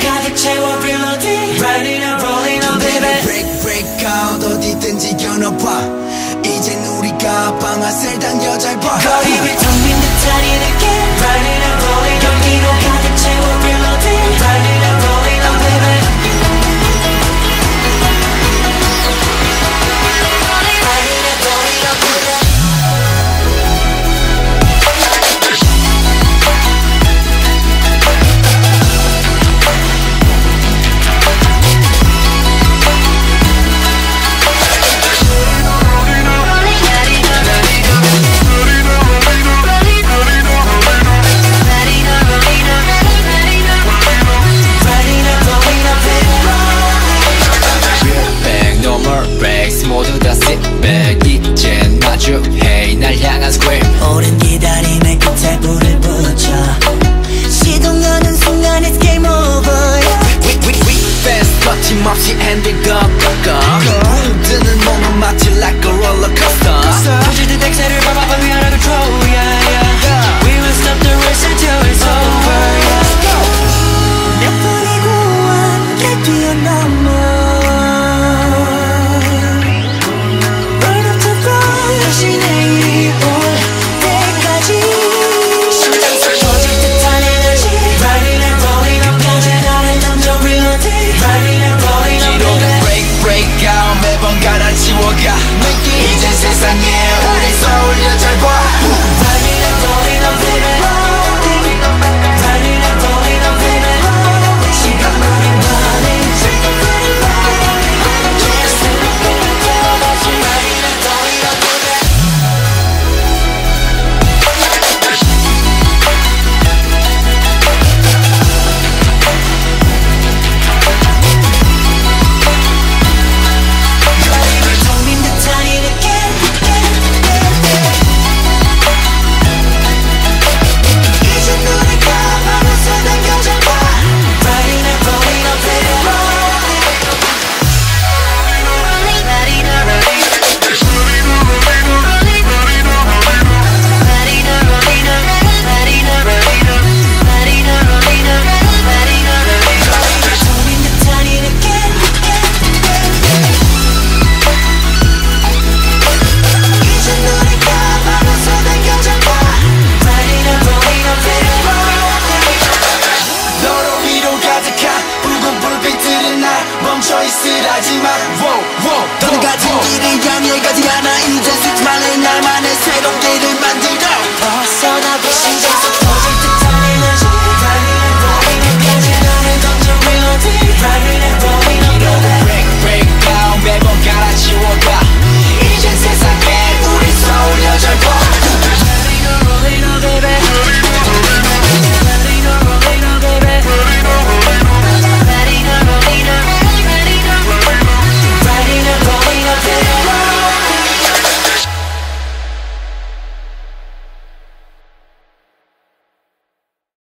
가득 채워 reloading baby break break out 어디든지 겨눠봐 이젠 우리가 방아쇠 당겨 잘 봐. 마주해 날 향한 square 오랜 기다림의 끝에 불을 붙여 시동하는 순간 it's game over We we we fast 거침없이 핸들 꺾어 붕뜨는 몸은 마치 like a roller coaster 부질듯 엑셀을 밟아봐 we out of control yeah yeah We will stop the race until it's over yeah 몇 분이고 함께 뛰어넘 쓸하지마 wow, wow, wow, 너는 가진 길을 향해 가지